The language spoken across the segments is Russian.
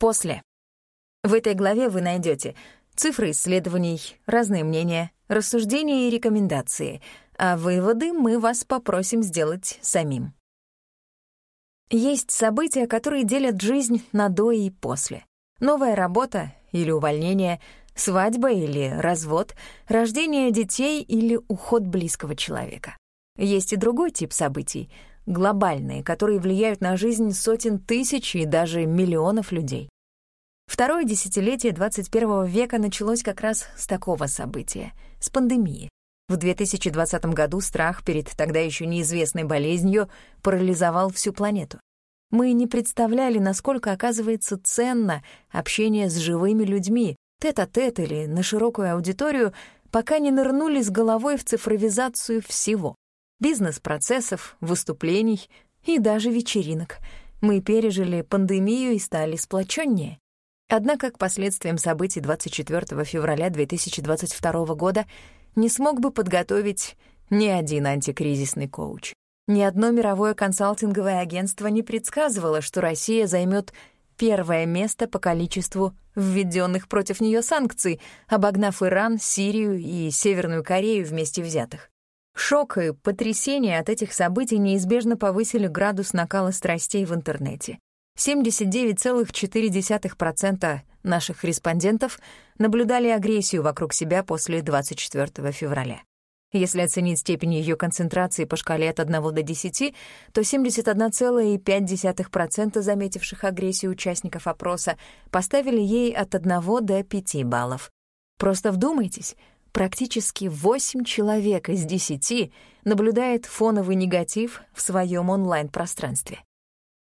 После. В этой главе вы найдете цифры исследований, разные мнения, рассуждения и рекомендации, а выводы мы вас попросим сделать самим. Есть события, которые делят жизнь на до и после. Новая работа или увольнение, свадьба или развод, рождение детей или уход близкого человека. Есть и другой тип событий — глобальные, которые влияют на жизнь сотен тысяч и даже миллионов людей. Второе десятилетие 21 века началось как раз с такого события — с пандемии. В 2020 году страх перед тогда еще неизвестной болезнью парализовал всю планету. Мы не представляли, насколько оказывается ценно общение с живыми людьми, тет-а-тет -тет или на широкую аудиторию, пока не нырнули с головой в цифровизацию всего — бизнес-процессов, выступлений и даже вечеринок. Мы пережили пандемию и стали сплоченнее. Однако к последствиям событий 24 февраля 2022 года не смог бы подготовить ни один антикризисный коуч. Ни одно мировое консалтинговое агентство не предсказывало, что Россия займет первое место по количеству введенных против нее санкций, обогнав Иран, Сирию и Северную Корею вместе взятых. Шок и потрясение от этих событий неизбежно повысили градус накала страстей в интернете. 79,4% наших респондентов наблюдали агрессию вокруг себя после 24 февраля. Если оценить степень ее концентрации по шкале от 1 до 10, то 71,5% заметивших агрессию участников опроса поставили ей от 1 до 5 баллов. Просто вдумайтесь, практически 8 человек из 10 наблюдает фоновый негатив в своем онлайн-пространстве.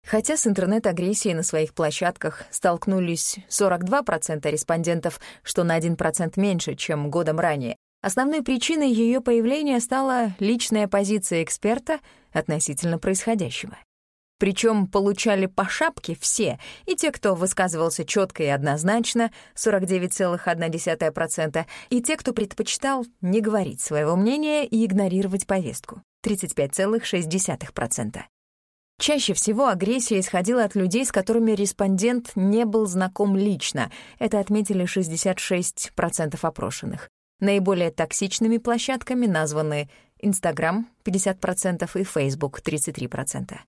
Хотя с интернет-агрессией на своих площадках столкнулись 42% респондентов, что на 1% меньше, чем годом ранее, основной причиной ее появления стала личная позиция эксперта относительно происходящего. Причем получали по шапке все, и те, кто высказывался четко и однозначно, 49,1%, и те, кто предпочитал не говорить своего мнения и игнорировать повестку, 35,6%. Чаще всего агрессия исходила от людей, с которыми респондент не был знаком лично. Это отметили 66% опрошенных. Наиболее токсичными площадками названы Instagram 50% и Facebook 33%.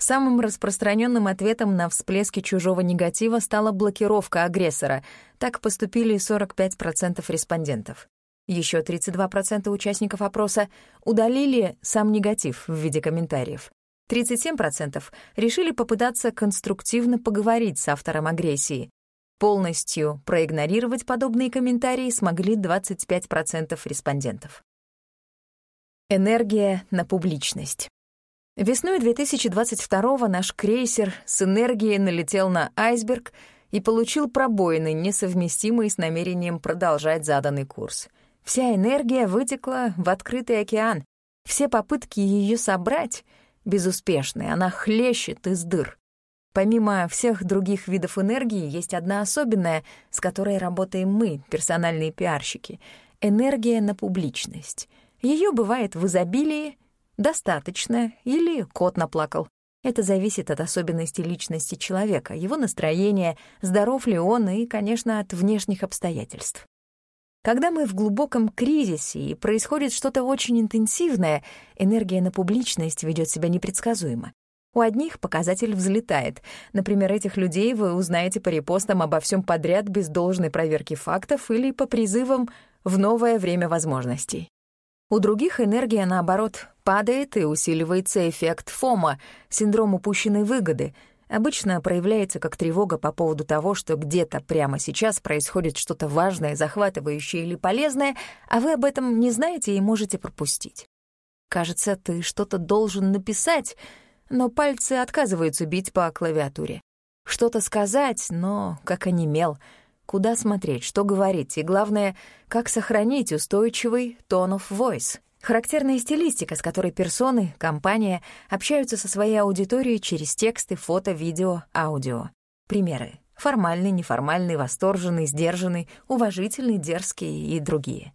Самым распространенным ответом на всплески чужого негатива стала блокировка агрессора. Так поступили 45% респондентов. Еще 32% участников опроса удалили сам негатив в виде комментариев. 37% решили попытаться конструктивно поговорить с автором агрессии. Полностью проигнорировать подобные комментарии смогли 25% респондентов. Энергия на публичность. Весной 2022 наш крейсер с энергией налетел на айсберг и получил пробоины, несовместимые с намерением продолжать заданный курс. Вся энергия вытекла в открытый океан. Все попытки ее собрать — безуспешной, она хлещет из дыр. Помимо всех других видов энергии, есть одна особенная, с которой работаем мы, персональные пиарщики — энергия на публичность. Ее бывает в изобилии, достаточно или кот наплакал. Это зависит от особенностей личности человека, его настроения, здоров ли он и, конечно, от внешних обстоятельств. Когда мы в глубоком кризисе и происходит что-то очень интенсивное, энергия на публичность ведет себя непредсказуемо. У одних показатель взлетает. Например, этих людей вы узнаете по репостам обо всем подряд без должной проверки фактов или по призывам в новое время возможностей. У других энергия, наоборот, падает и усиливается эффект ФОМа, синдром упущенной выгоды — обычно проявляется как тревога по поводу того, что где-то прямо сейчас происходит что-то важное, захватывающее или полезное, а вы об этом не знаете и можете пропустить. Кажется, ты что-то должен написать, но пальцы отказываются бить по клавиатуре. Что-то сказать, но как онемел. Куда смотреть, что говорить, и главное, как сохранить устойчивый tone of voice — Характерная стилистика, с которой персоны, компания общаются со своей аудиторией через тексты, фото, видео, аудио. Примеры. Формальный, неформальный, восторженный, сдержанный, уважительный, дерзкий и другие.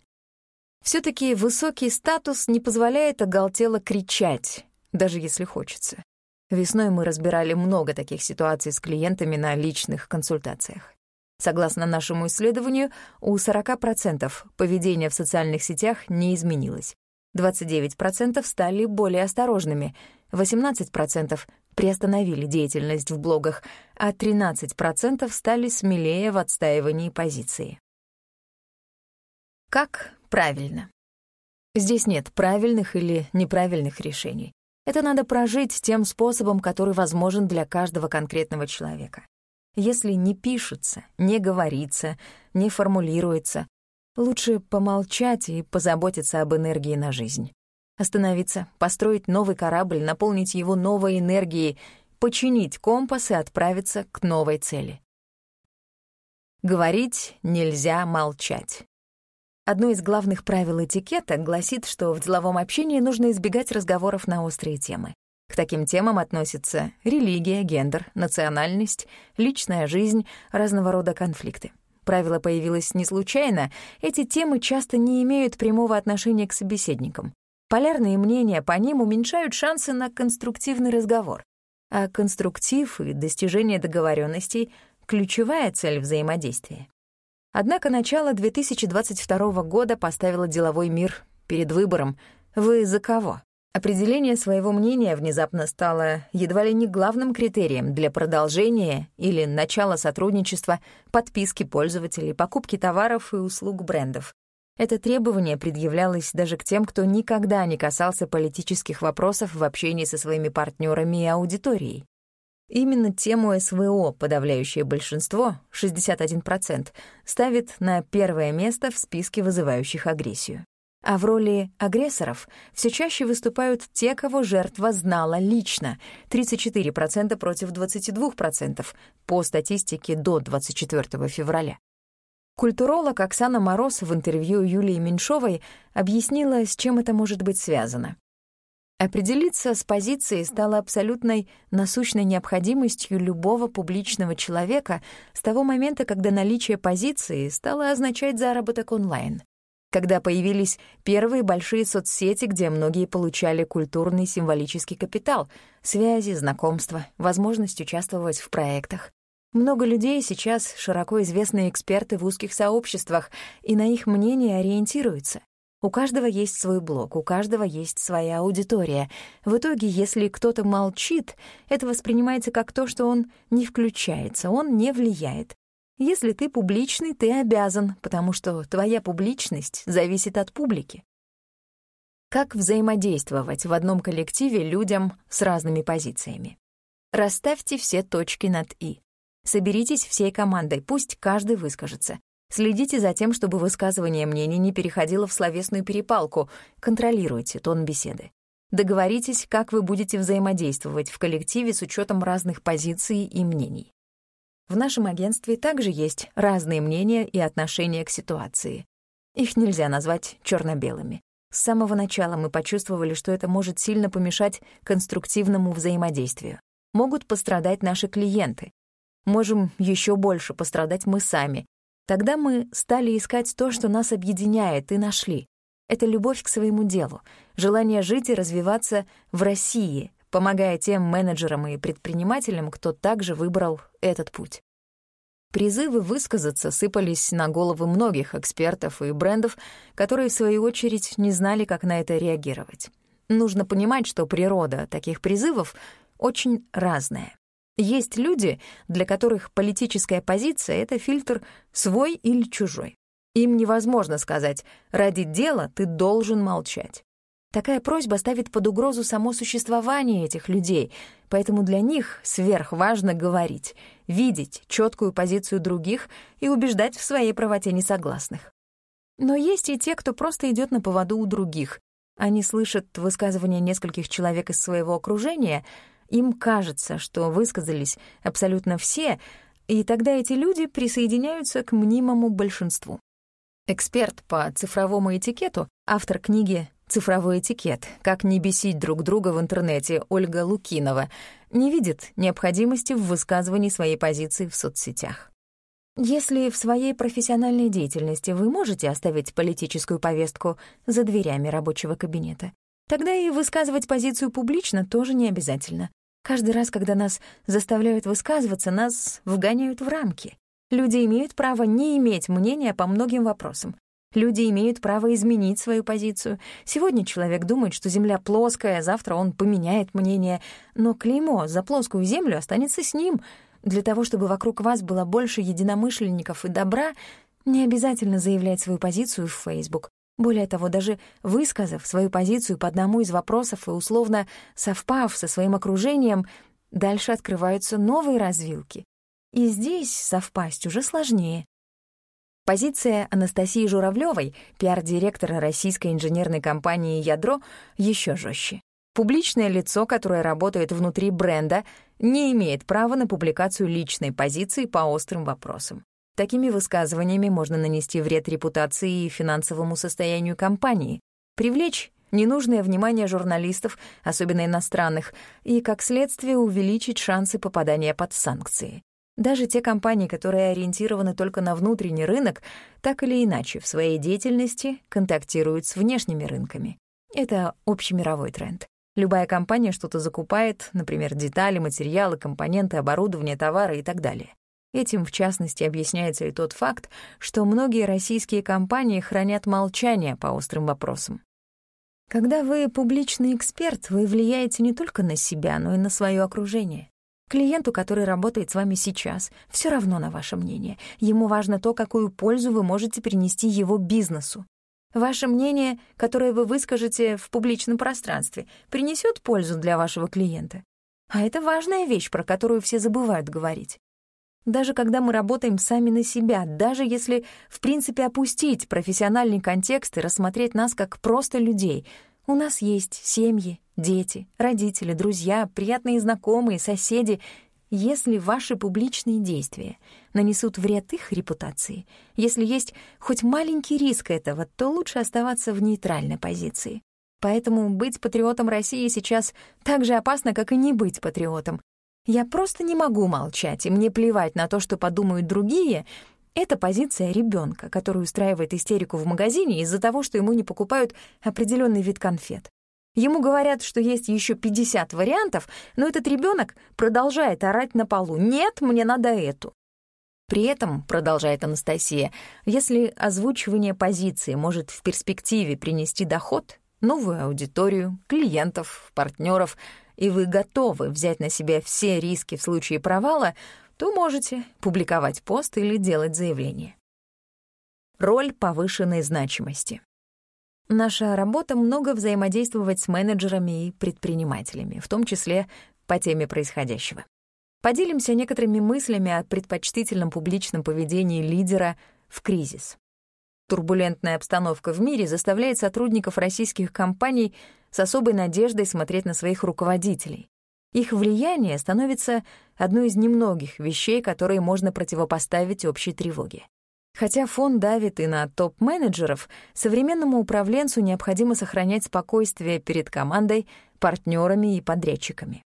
все таки высокий статус не позволяет оголтело кричать, даже если хочется. Весной мы разбирали много таких ситуаций с клиентами на личных консультациях. Согласно нашему исследованию, у 40% поведение в социальных сетях не изменилось. 29% стали более осторожными, 18% приостановили деятельность в блогах, а 13% стали смелее в отстаивании позиции. Как правильно? Здесь нет правильных или неправильных решений. Это надо прожить тем способом, который возможен для каждого конкретного человека. Если не пишется, не говорится, не формулируется, лучше помолчать и позаботиться об энергии на жизнь. Остановиться, построить новый корабль, наполнить его новой энергией, починить компас и отправиться к новой цели. Говорить нельзя молчать. Одно из главных правил этикета гласит, что в деловом общении нужно избегать разговоров на острые темы. К таким темам относятся религия, гендер, национальность, личная жизнь, разного рода конфликты. Правило появилось не случайно, эти темы часто не имеют прямого отношения к собеседникам. Полярные мнения по ним уменьшают шансы на конструктивный разговор. А конструктив и достижение договоренностей — ключевая цель взаимодействия. Однако начало 2022 года поставило деловой мир перед выбором «Вы за кого?». Определение своего мнения внезапно стало едва ли не главным критерием для продолжения или начала сотрудничества, подписки пользователей, покупки товаров и услуг брендов. Это требование предъявлялось даже к тем, кто никогда не касался политических вопросов в общении со своими партнерами и аудиторией. Именно тему СВО подавляющее большинство, 61%, ставит на первое место в списке вызывающих агрессию. А в роли агрессоров все чаще выступают те, кого жертва знала лично, 34% против 22% по статистике до 24 февраля. Культуролог Оксана Мороз в интервью Юлии Меньшовой объяснила, с чем это может быть связано. Определиться с позицией стало абсолютной насущной необходимостью любого публичного человека с того момента, когда наличие позиции стало означать заработок онлайн. Когда появились первые большие соцсети, где многие получали культурный символический капитал, связи, знакомства, возможность участвовать в проектах. Много людей сейчас широко известные эксперты в узких сообществах, и на их мнение ориентируются. У каждого есть свой блог, у каждого есть своя аудитория. В итоге, если кто-то молчит, это воспринимается как то, что он не включается, он не влияет. Если ты публичный, ты обязан, потому что твоя публичность зависит от публики. Как взаимодействовать в одном коллективе людям с разными позициями? Расставьте все точки над «и». Соберитесь всей командой, пусть каждый выскажется. Следите за тем, чтобы высказывание мнений не переходило в словесную перепалку, контролируйте тон беседы. Договоритесь, как вы будете взаимодействовать в коллективе с учетом разных позиций и мнений. В нашем агентстве также есть разные мнения и отношения к ситуации. Их нельзя назвать черно белыми С самого начала мы почувствовали, что это может сильно помешать конструктивному взаимодействию. Могут пострадать наши клиенты, можем еще больше пострадать мы сами. Тогда мы стали искать то, что нас объединяет, и нашли. Это любовь к своему делу, желание жить и развиваться в России, помогая тем менеджерам и предпринимателям, кто также выбрал этот путь. Призывы высказаться сыпались на головы многих экспертов и брендов, которые, в свою очередь, не знали, как на это реагировать. Нужно понимать, что природа таких призывов очень разная. Есть люди, для которых политическая позиция — это фильтр свой или чужой. Им невозможно сказать «ради дела ты должен молчать». Такая просьба ставит под угрозу само существование этих людей, поэтому для них сверхважно говорить, видеть четкую позицию других и убеждать в своей правоте несогласных. Но есть и те, кто просто идет на поводу у других. Они слышат высказывания нескольких человек из своего окружения — им кажется, что высказались абсолютно все, и тогда эти люди присоединяются к мнимому большинству. Эксперт по цифровому этикету, автор книги «Цифровой этикет. Как не бесить друг друга в интернете» Ольга Лукинова не видит необходимости в высказывании своей позиции в соцсетях. Если в своей профессиональной деятельности вы можете оставить политическую повестку за дверями рабочего кабинета, Тогда и высказывать позицию публично тоже не обязательно. Каждый раз, когда нас заставляют высказываться, нас вгоняют в рамки. Люди имеют право не иметь мнения по многим вопросам. Люди имеют право изменить свою позицию. Сегодня человек думает, что Земля плоская, завтра он поменяет мнение, но клеймо за плоскую Землю останется с ним. Для того, чтобы вокруг вас было больше единомышленников и добра, не обязательно заявлять свою позицию в Facebook. Более того, даже высказав свою позицию по одному из вопросов и условно совпав со своим окружением, дальше открываются новые развилки. И здесь совпасть уже сложнее. Позиция Анастасии Журавлевой, пиар-директора российской инженерной компании «Ядро», еще жестче. Публичное лицо, которое работает внутри бренда, не имеет права на публикацию личной позиции по острым вопросам. Такими высказываниями можно нанести вред репутации и финансовому состоянию компании, привлечь ненужное внимание журналистов, особенно иностранных, и, как следствие, увеличить шансы попадания под санкции. Даже те компании, которые ориентированы только на внутренний рынок, так или иначе в своей деятельности контактируют с внешними рынками. Это общемировой тренд. Любая компания что-то закупает, например, детали, материалы, компоненты, оборудование, товары и так далее. Этим, в частности, объясняется и тот факт, что многие российские компании хранят молчание по острым вопросам. Когда вы публичный эксперт, вы влияете не только на себя, но и на свое окружение. Клиенту, который работает с вами сейчас, все равно на ваше мнение. Ему важно то, какую пользу вы можете принести его бизнесу. Ваше мнение, которое вы выскажете в публичном пространстве, принесет пользу для вашего клиента. А это важная вещь, про которую все забывают говорить. Даже когда мы работаем сами на себя, даже если, в принципе, опустить профессиональный контекст и рассмотреть нас как просто людей — у нас есть семьи, дети, родители, друзья, приятные знакомые, соседи. Если ваши публичные действия нанесут вред их репутации, если есть хоть маленький риск этого, то лучше оставаться в нейтральной позиции. Поэтому быть патриотом России сейчас так же опасно, как и не быть патриотом. Я просто не могу молчать, и мне плевать на то, что подумают другие — это позиция ребенка, который устраивает истерику в магазине из-за того, что ему не покупают определенный вид конфет. Ему говорят, что есть еще 50 вариантов, но этот ребенок продолжает орать на полу «Нет, мне надо эту». При этом, продолжает Анастасия, если озвучивание позиции может в перспективе принести доход, новую аудиторию, клиентов, партнеров, и вы готовы взять на себя все риски в случае провала, то можете публиковать пост или делать заявление. Роль повышенной значимости. Наша работа много взаимодействовать с менеджерами и предпринимателями, в том числе по теме происходящего. Поделимся некоторыми мыслями о предпочтительном публичном поведении лидера в кризис. Турбулентная обстановка в мире заставляет сотрудников российских компаний с особой надеждой смотреть на своих руководителей, их влияние становится одной из немногих вещей, которые можно противопоставить общей тревоге. Хотя фон давит и на топ-менеджеров, современному управленцу необходимо сохранять спокойствие перед командой, партнерами и подрядчиками.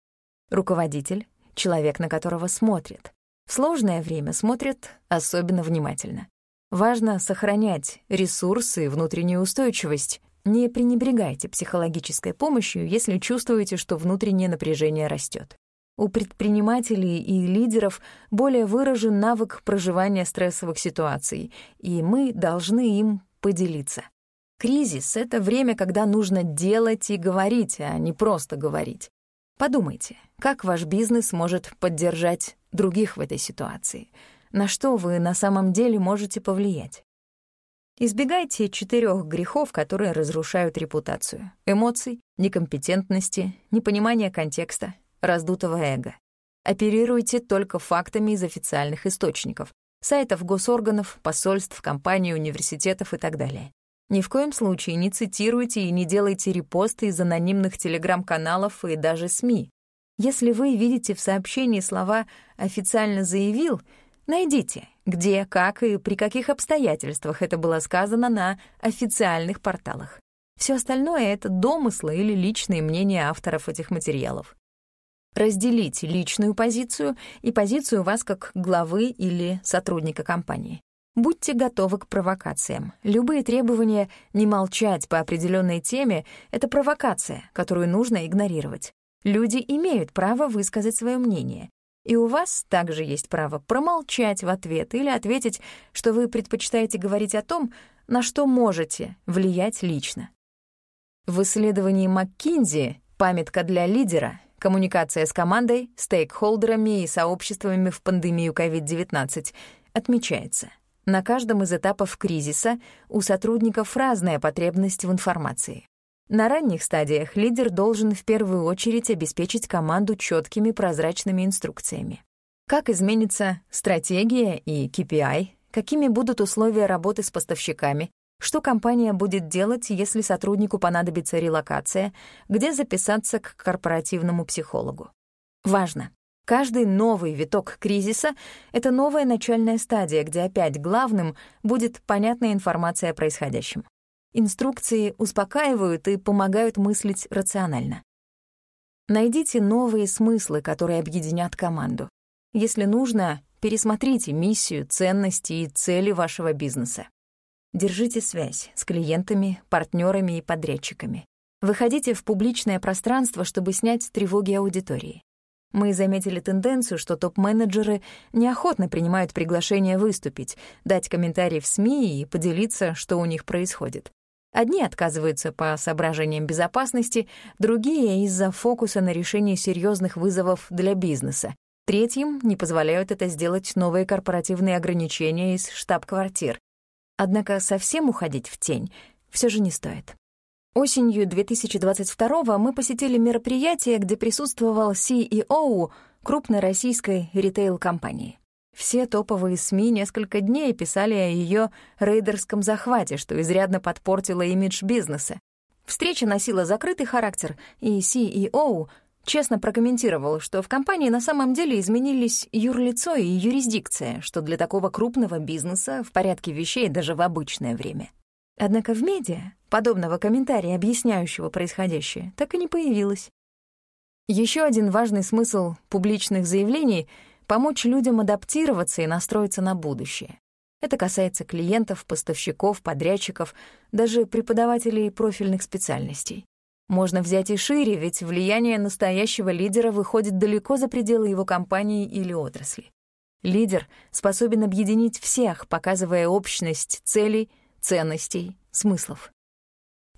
Руководитель — человек, на которого смотрят. В сложное время смотрят особенно внимательно. Важно сохранять ресурсы и внутреннюю устойчивость, не пренебрегайте психологической помощью, если чувствуете, что внутреннее напряжение растет. У предпринимателей и лидеров более выражен навык проживания стрессовых ситуаций, и мы должны им поделиться. Кризис — это время, когда нужно делать и говорить, а не просто говорить. Подумайте, как ваш бизнес может поддержать других в этой ситуации? На что вы на самом деле можете повлиять? Избегайте четырех грехов, которые разрушают репутацию. Эмоций, некомпетентности, непонимания контекста, раздутого эго. Оперируйте только фактами из официальных источников, сайтов госорганов, посольств, компаний, университетов и так далее. Ни в коем случае не цитируйте и не делайте репосты из анонимных телеграм-каналов и даже СМИ. Если вы видите в сообщении слова «официально заявил», найдите, где, как и при каких обстоятельствах это было сказано на официальных порталах. Все остальное — это домыслы или личные мнения авторов этих материалов. Разделите личную позицию и позицию вас как главы или сотрудника компании. Будьте готовы к провокациям. Любые требования не молчать по определенной теме — это провокация, которую нужно игнорировать. Люди имеют право высказать свое мнение. И у вас также есть право промолчать в ответ или ответить, что вы предпочитаете говорить о том, на что можете влиять лично. В исследовании МакКинзи «Памятка для лидера. Коммуникация с командой, стейкхолдерами и сообществами в пандемию COVID-19» отмечается, на каждом из этапов кризиса у сотрудников разная потребность в информации. На ранних стадиях лидер должен в первую очередь обеспечить команду четкими прозрачными инструкциями. Как изменится стратегия и KPI, какими будут условия работы с поставщиками, что компания будет делать, если сотруднику понадобится релокация, где записаться к корпоративному психологу. Важно. Каждый новый виток кризиса — это новая начальная стадия, где опять главным будет понятная информация о происходящем. Инструкции успокаивают и помогают мыслить рационально. Найдите новые смыслы, которые объединят команду. Если нужно, пересмотрите миссию, ценности и цели вашего бизнеса. Держите связь с клиентами, партнерами и подрядчиками. Выходите в публичное пространство, чтобы снять тревоги аудитории. Мы заметили тенденцию, что топ-менеджеры неохотно принимают приглашение выступить, дать комментарий в СМИ и поделиться, что у них происходит. Одни отказываются по соображениям безопасности, другие — из-за фокуса на решении серьезных вызовов для бизнеса. Третьим не позволяют это сделать новые корпоративные ограничения из штаб-квартир. Однако совсем уходить в тень все же не стоит. Осенью 2022 мы посетили мероприятие, где присутствовал CEO крупной российской ритейл-компании. Все топовые СМИ несколько дней писали о ее рейдерском захвате, что изрядно подпортило имидж бизнеса. Встреча носила закрытый характер, и CEO честно прокомментировал, что в компании на самом деле изменились юрлицо и юрисдикция, что для такого крупного бизнеса в порядке вещей даже в обычное время. Однако в медиа подобного комментария, объясняющего происходящее, так и не появилось. Еще один важный смысл публичных заявлений — помочь людям адаптироваться и настроиться на будущее. Это касается клиентов, поставщиков, подрядчиков, даже преподавателей профильных специальностей. Можно взять и шире, ведь влияние настоящего лидера выходит далеко за пределы его компании или отрасли. Лидер способен объединить всех, показывая общность целей, ценностей, смыслов.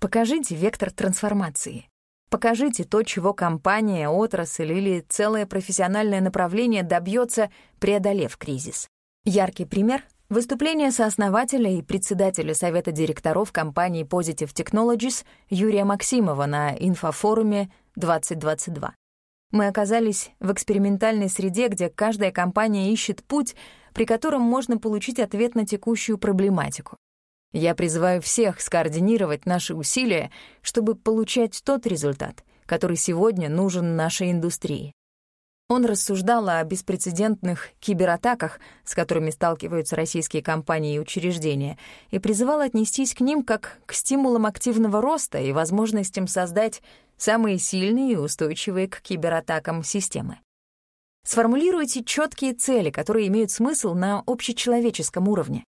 Покажите вектор трансформации. Покажите то, чего компания, отрасль или целое профессиональное направление добьется, преодолев кризис. Яркий пример — выступление сооснователя и председателя совета директоров компании Positive Technologies Юрия Максимова на инфофоруме 2022. Мы оказались в экспериментальной среде, где каждая компания ищет путь, при котором можно получить ответ на текущую проблематику. Я призываю всех скоординировать наши усилия, чтобы получать тот результат, который сегодня нужен нашей индустрии. Он рассуждал о беспрецедентных кибератаках, с которыми сталкиваются российские компании и учреждения, и призывал отнестись к ним как к стимулам активного роста и возможностям создать самые сильные и устойчивые к кибератакам системы. Сформулируйте четкие цели, которые имеют смысл на общечеловеческом уровне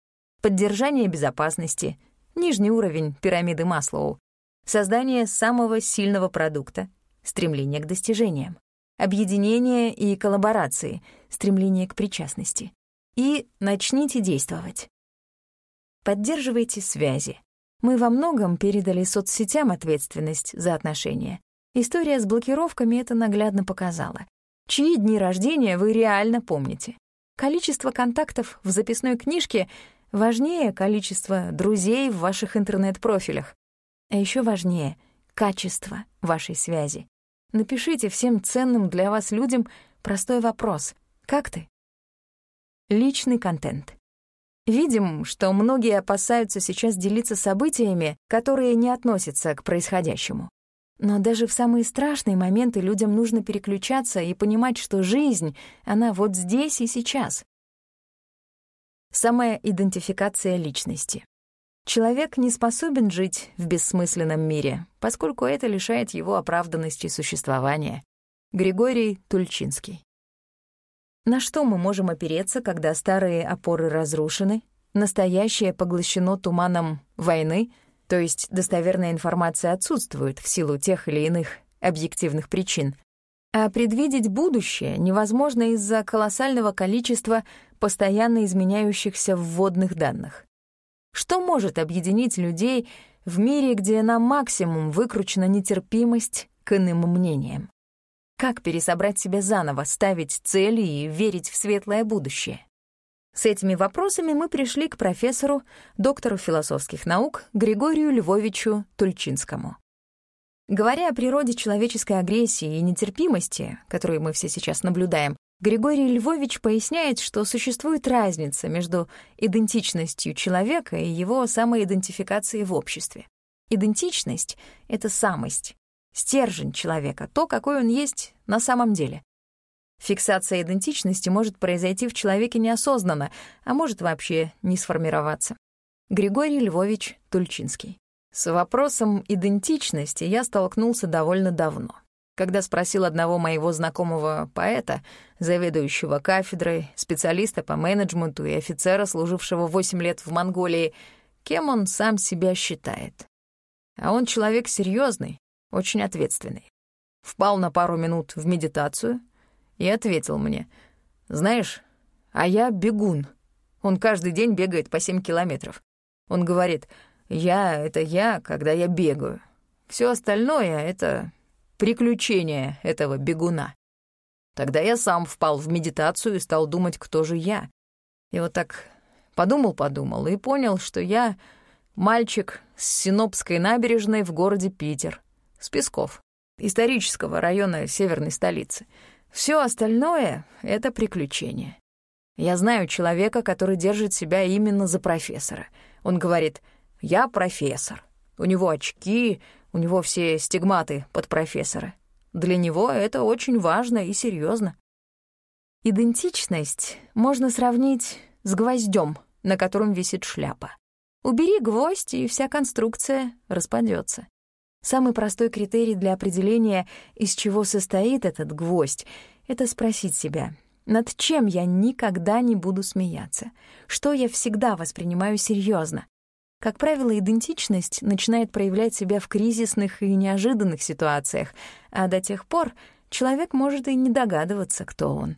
поддержание безопасности, нижний уровень пирамиды Маслоу, создание самого сильного продукта, стремление к достижениям, объединение и коллаборации, стремление к причастности. И начните действовать. Поддерживайте связи. Мы во многом передали соцсетям ответственность за отношения. История с блокировками это наглядно показала. Чьи дни рождения вы реально помните? Количество контактов в записной книжке Важнее количество друзей в ваших интернет-профилях. А еще важнее — качество вашей связи. Напишите всем ценным для вас людям простой вопрос. Как ты? Личный контент. Видим, что многие опасаются сейчас делиться событиями, которые не относятся к происходящему. Но даже в самые страшные моменты людям нужно переключаться и понимать, что жизнь, она вот здесь и сейчас. Самая идентификация личности. Человек не способен жить в бессмысленном мире, поскольку это лишает его оправданности существования. Григорий Тульчинский. На что мы можем опереться, когда старые опоры разрушены, настоящее поглощено туманом войны, то есть достоверная информация отсутствует в силу тех или иных объективных причин, А предвидеть будущее невозможно из-за колоссального количества постоянно изменяющихся вводных данных. Что может объединить людей в мире, где на максимум выкручена нетерпимость к иным мнениям? Как пересобрать себя заново, ставить цели и верить в светлое будущее? С этими вопросами мы пришли к профессору, доктору философских наук Григорию Львовичу Тульчинскому. Говоря о природе человеческой агрессии и нетерпимости, которую мы все сейчас наблюдаем, Григорий Львович поясняет, что существует разница между идентичностью человека и его самоидентификацией в обществе. Идентичность — это самость, стержень человека, то, какой он есть на самом деле. Фиксация идентичности может произойти в человеке неосознанно, а может вообще не сформироваться. Григорий Львович Тульчинский. С вопросом идентичности я столкнулся довольно давно. Когда спросил одного моего знакомого поэта, заведующего кафедрой, специалиста по менеджменту и офицера, служившего 8 лет в Монголии, кем он сам себя считает. А он человек серьезный, очень ответственный. Впал на пару минут в медитацию и ответил мне, «Знаешь, а я бегун. Он каждый день бегает по 7 километров. Он говорит, «Я — это я, когда я бегаю. Все остальное — это приключение этого бегуна». Тогда я сам впал в медитацию и стал думать, кто же я. И вот так подумал-подумал и понял, что я мальчик с Синопской набережной в городе Питер с Песков, исторического района северной столицы. Все остальное — это приключение. Я знаю человека, который держит себя именно за профессора. Он говорит «Я профессор». У него очки, у него все стигматы под профессора. Для него это очень важно и серьезно. Идентичность можно сравнить с гвоздем, на котором висит шляпа. Убери гвоздь, и вся конструкция распадется. Самый простой критерий для определения, из чего состоит этот гвоздь, это спросить себя, над чем я никогда не буду смеяться, что я всегда воспринимаю серьезно. Как правило, идентичность начинает проявлять себя в кризисных и неожиданных ситуациях, а до тех пор человек может и не догадываться, кто он.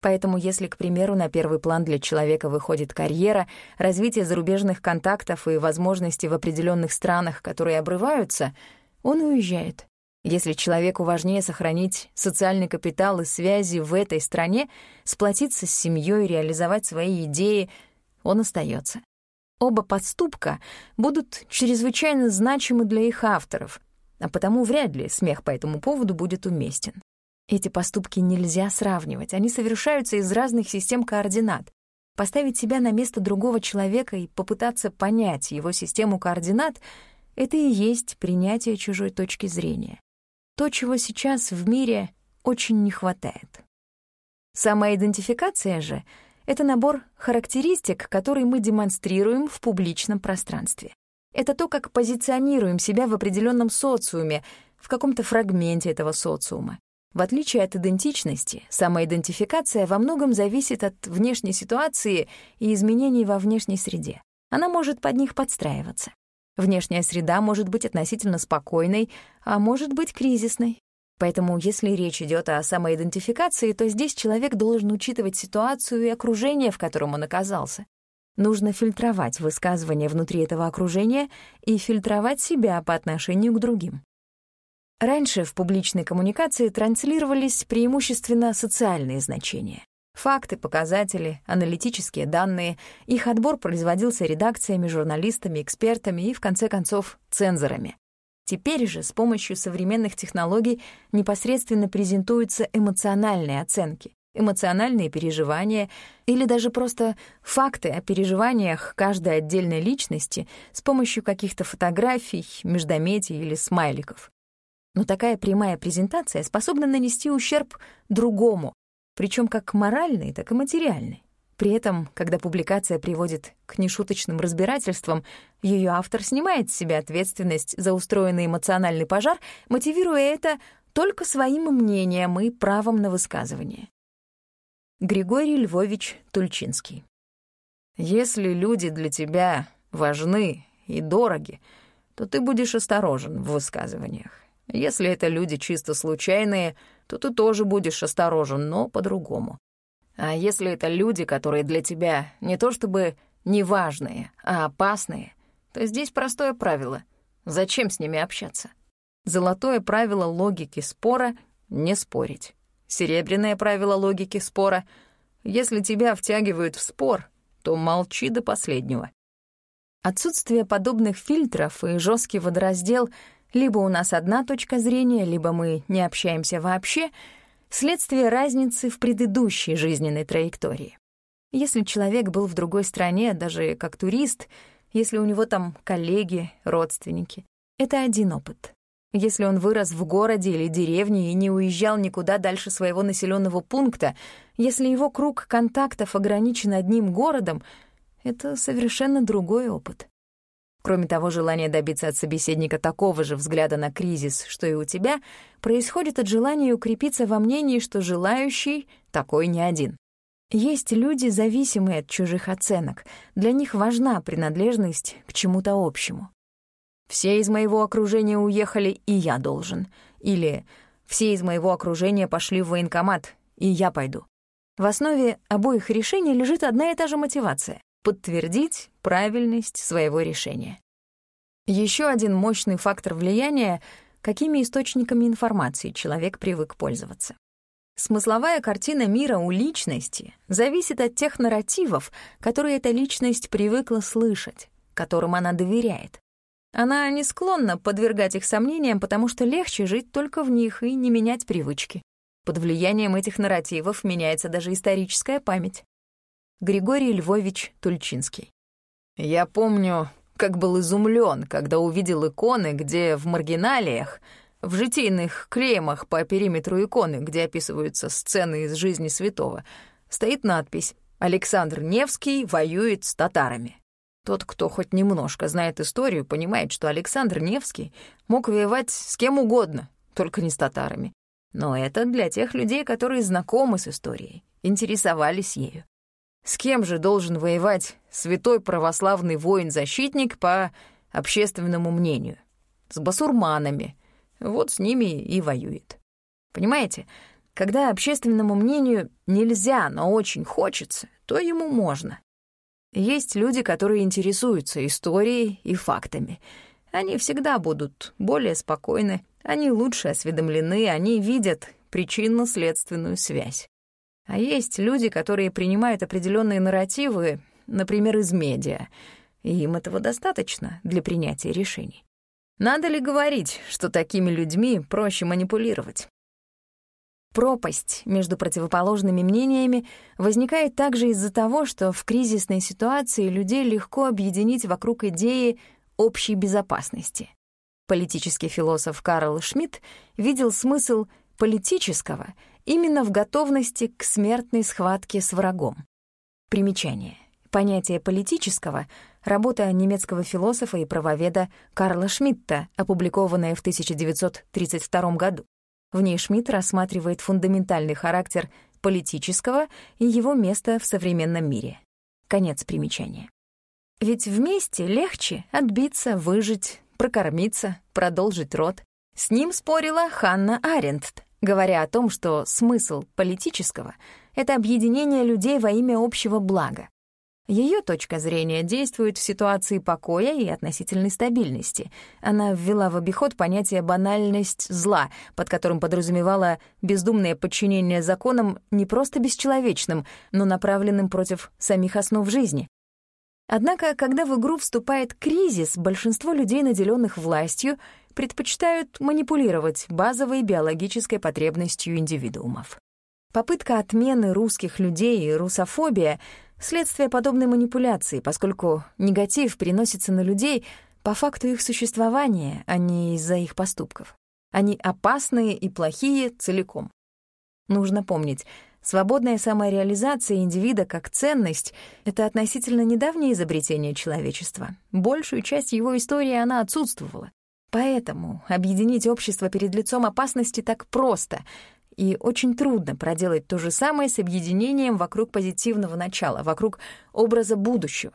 Поэтому если, к примеру, на первый план для человека выходит карьера, развитие зарубежных контактов и возможности в определенных странах, которые обрываются, он уезжает. Если человеку важнее сохранить социальный капитал и связи в этой стране, сплотиться с семьей, реализовать свои идеи, он остается. Оба подступка будут чрезвычайно значимы для их авторов, а потому вряд ли смех по этому поводу будет уместен. Эти поступки нельзя сравнивать, они совершаются из разных систем координат. Поставить себя на место другого человека и попытаться понять его систему координат — это и есть принятие чужой точки зрения. То, чего сейчас в мире очень не хватает. Самоидентификация же — это набор характеристик, которые мы демонстрируем в публичном пространстве. Это то, как позиционируем себя в определенном социуме, в каком-то фрагменте этого социума. В отличие от идентичности, самоидентификация во многом зависит от внешней ситуации и изменений во внешней среде. Она может под них подстраиваться. Внешняя среда может быть относительно спокойной, а может быть кризисной. Поэтому, если речь идет о самоидентификации, то здесь человек должен учитывать ситуацию и окружение, в котором он оказался. Нужно фильтровать высказывания внутри этого окружения и фильтровать себя по отношению к другим. Раньше в публичной коммуникации транслировались преимущественно социальные значения. Факты, показатели, аналитические данные. Их отбор производился редакциями, журналистами, экспертами и, в конце концов, цензорами. Теперь же с помощью современных технологий непосредственно презентуются эмоциональные оценки, эмоциональные переживания или даже просто факты о переживаниях каждой отдельной личности с помощью каких-то фотографий, междометий или смайликов. Но такая прямая презентация способна нанести ущерб другому, причем как моральный, так и материальный. При этом, когда публикация приводит к нешуточным разбирательствам, ее автор снимает с себя ответственность за устроенный эмоциональный пожар, мотивируя это только своим мнением и правом на высказывание. Григорий Львович Тульчинский. «Если люди для тебя важны и дороги, то ты будешь осторожен в высказываниях. Если это люди чисто случайные, то ты тоже будешь осторожен, но по-другому. А если это люди, которые для тебя не то чтобы неважные, а опасные, то здесь простое правило — зачем с ними общаться? Золотое правило логики спора — не спорить. Серебряное правило логики спора — если тебя втягивают в спор, то молчи до последнего. Отсутствие подобных фильтров и жесткий водораздел — либо у нас одна точка зрения, либо мы не общаемся вообще — следствие разницы в предыдущей жизненной траектории. Если человек был в другой стране, даже как турист, если у него там коллеги, родственники, это один опыт. Если он вырос в городе или деревне и не уезжал никуда дальше своего населенного пункта, если его круг контактов ограничен одним городом, это совершенно другой опыт. Кроме того, желание добиться от собеседника такого же взгляда на кризис, что и у тебя, происходит от желания укрепиться во мнении, что желающий такой не один. Есть люди, зависимые от чужих оценок. Для них важна принадлежность к чему-то общему. «Все из моего окружения уехали, и я должен». Или «Все из моего окружения пошли в военкомат, и я пойду». В основе обоих решений лежит одна и та же мотивация — подтвердить правильность своего решения. Еще один мощный фактор влияния — какими источниками информации человек привык пользоваться. Смысловая картина мира у личности зависит от тех нарративов, которые эта личность привыкла слышать, которым она доверяет. Она не склонна подвергать их сомнениям, потому что легче жить только в них и не менять привычки. Под влиянием этих нарративов меняется даже историческая память. Григорий Львович Тульчинский. «Я помню, как был изумлен, когда увидел иконы, где в маргиналиях — в житийных клеймах по периметру иконы, где описываются сцены из жизни святого, стоит надпись «Александр Невский воюет с татарами». Тот, кто хоть немножко знает историю, понимает, что Александр Невский мог воевать с кем угодно, только не с татарами. Но это для тех людей, которые знакомы с историей, интересовались ею. С кем же должен воевать святой православный воин-защитник по общественному мнению? С басурманами, вот с ними и воюет. Понимаете, когда общественному мнению нельзя, но очень хочется, то ему можно. Есть люди, которые интересуются историей и фактами. Они всегда будут более спокойны, они лучше осведомлены, они видят причинно-следственную связь. А есть люди, которые принимают определенные нарративы, например, из медиа, и им этого достаточно для принятия решений. Надо ли говорить, что такими людьми проще манипулировать? Пропасть между противоположными мнениями возникает также из-за того, что в кризисной ситуации людей легко объединить вокруг идеи общей безопасности. Политический философ Карл Шмидт видел смысл политического именно в готовности к смертной схватке с врагом. Примечание. Понятие политического — работа немецкого философа и правоведа Карла Шмидта, опубликованная в 1932 году. В ней Шмидт рассматривает фундаментальный характер политического и его место в современном мире. Конец примечания. Ведь вместе легче отбиться, выжить, прокормиться, продолжить род. С ним спорила Ханна Арендт, говоря о том, что смысл политического — это объединение людей во имя общего блага. Ее точка зрения действует в ситуации покоя и относительной стабильности. Она ввела в обиход понятие «банальность зла», под которым подразумевала бездумное подчинение законам не просто бесчеловечным, но направленным против самих основ жизни. Однако, когда в игру вступает кризис, большинство людей, наделенных властью, предпочитают манипулировать базовой биологической потребностью индивидуумов. Попытка отмены русских людей и русофобия — Следствие подобной манипуляции, поскольку негатив приносится на людей по факту их существования, а не из-за их поступков. Они опасные и плохие целиком. Нужно помнить, свободная самореализация индивида как ценность — это относительно недавнее изобретение человечества. Большую часть его истории она отсутствовала. Поэтому объединить общество перед лицом опасности так просто, и очень трудно проделать то же самое с объединением вокруг позитивного начала, вокруг образа будущего.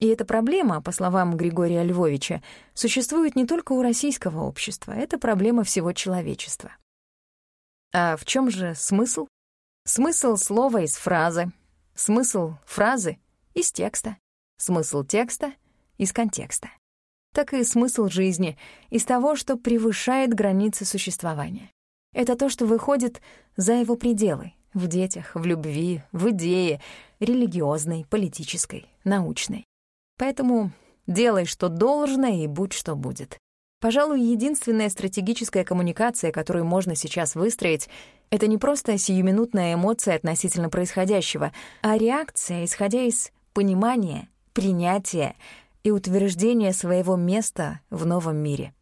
И эта проблема, по словам Григория Львовича, существует не только у российского общества, это проблема всего человечества. А в чем же смысл? Смысл слова из фразы, смысл фразы из текста, смысл текста из контекста. Так и смысл жизни из того, что превышает границы существования. Это то, что выходит за его пределы в детях, в любви, в идее, религиозной, политической, научной. Поэтому делай, что должно, и будь, что будет. Пожалуй, единственная стратегическая коммуникация, которую можно сейчас выстроить, это не просто сиюминутная эмоция относительно происходящего, а реакция, исходя из понимания, принятия и утверждения своего места в новом мире.